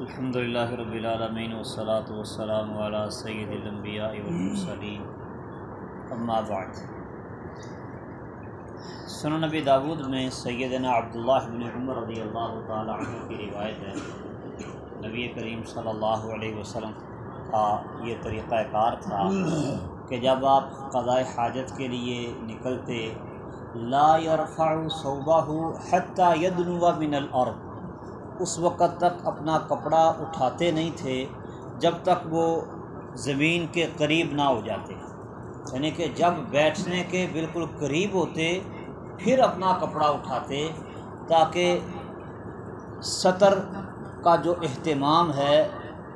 الحمد للہ رب العالمین والصلاة والسلام علی سید الانبیاء والمرسلین. اما بعد. سنن نبی داود میں سیدنا عبداللہ بن عمر رضی اللہ تعالی عنہ کی روایت ہے. نبی کریم صلی اللہ علیہ وسلم کا یہ طریقہ کار تھا کہ جب آپ قضاء حاجت کے لیے نکلتے، لا يرفع صوبہ حتى يدنو من الارض. اس وقت تک اپنا کپڑا اٹھاتے نہیں تھے، جب تک وہ زمین کے قریب نہ ہو جاتے۔ یعنی کہ جب بیٹھنے کے بالکل قریب ہوتے، پھر اپنا کپڑا اٹھاتے، تاکہ سطر کا جو اہتمام ہے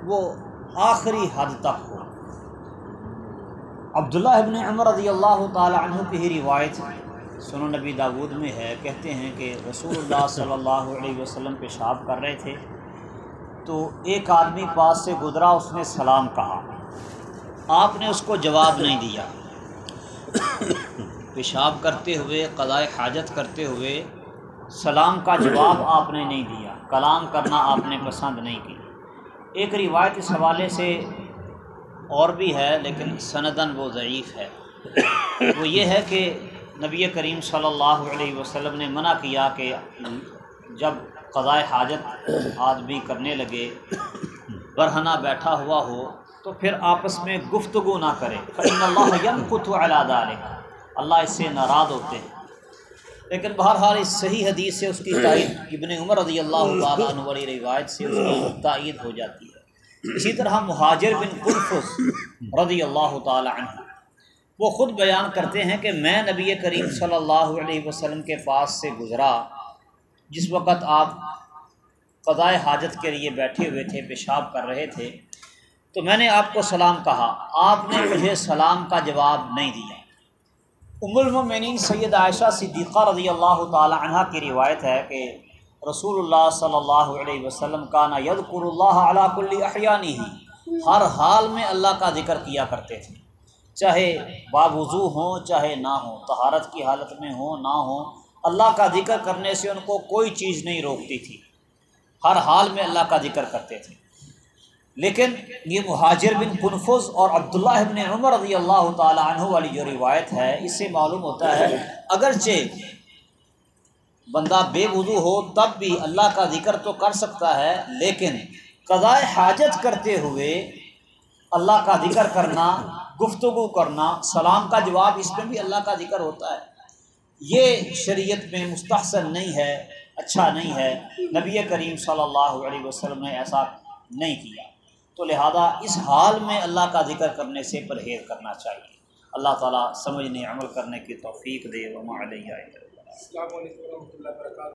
وہ آخری حد تک ہو۔ عبداللہ ابن عمر رضی اللہ تعالی عنہ کی ہی روایت سنو نبی داود میں ہے، کہتے ہیں کہ رسول اللہ صلی اللہ علیہ وسلم پیشاب کر رہے تھے۔ تو ایک آدمی پاس سے گزرا، اس نے سلام کہا۔ آپ نے اس کو جواب نہیں دیا۔ پیشاب کرتے ہوئے، قضاء حاجت کرتے ہوئے سلام کا جواب آپ نے نہیں دیا۔ کلام کرنا آپ نے پسند نہیں کی۔ ایک روایت اس حوالے سے اور بھی ہے، لیکن سندن وہ ضعیف ہے۔ وہ یہ ہے کہ نبی کریم صلی اللہ علیہ وسلم نے منع کیا کہ جب قضاء حاجت آدمی کرنے لگے، برہنہ بیٹھا ہوا ہو، تو پھر آپس میں گفتگو نہ کرے۔ فإن اللہ يمقت على اللہ اس سے ناراض ہوتے ہیں۔ لیکن بہرحال اس صحیح حدیث سے اس کی تائید، ابن عمر رضی اللہ تعالیٰ عنہ والی روایت سے اس کی تائید ہو جاتی ہے۔ اسی طرح مہاجر بن قرفس رضی اللہ تعالیٰ عنہ۔ وہ خود بیان کرتے ہیں کہ میں نبی کریم صلی اللہ علیہ وسلم کے پاس سے گزرا، جس وقت آپ قضاء حاجت کے لیے بیٹھے ہوئے تھے، پیشاب کر رہے تھے، تو میں نے آپ کو سلام کہا۔ آپ نے مجھے سلام کا جواب نہیں دیا۔ ام المؤمنین سید عائشہ صدیقہ رضی اللہ تعالی عنہ کی روایت ہے کہ رسول اللہ صلی اللہ علیہ وسلم کا نا یذکر اللہ علی کل احیانی ہی ہر حال میں اللہ کا ذکر کیا کرتے تھے۔ چاہے باوضو ہوں، چاہے نہ ہوں، طہارت کی حالت میں ہوں، نہ ہوں، اللہ کا ذکر کرنے سے ان کو کوئی چیز نہیں روکتی تھی۔ ہر حال میں اللہ کا ذکر کرتے تھے۔ لیکن یہ مہاجر بن کنفز اور عبداللہ ابن عمر رضی اللہ تعالی عنہ والی جو روایت ہے، اس سے معلوم ہوتا ہے، اگرچہ بندہ بے وضو ہو، تب بھی اللہ کا ذکر تو کر سکتا ہے، لیکن قضاء حاجت کرتے ہوئے اللہ کا ذکر کرنا گفتگو کرنا، سلام کا جواب اس میں بھی اللہ کا ذکر ہوتا ہے۔ یہ شریعت میں مستحسن نہیں ہے اچھا نہیں ہے۔ نبی کریم صلی اللہ علیہ وسلم نے ایسا نہیں کیا۔ تو لہذا اس حال میں اللہ کا ذکر کرنے سے پرہیز کرنا چاہیے۔ اللہ تعالیٰ سمجھنے، عمل کرنے کی توفیق دے۔ وما علیہ السلام علیکم ورحمۃ اللہ وبرکاتہ۔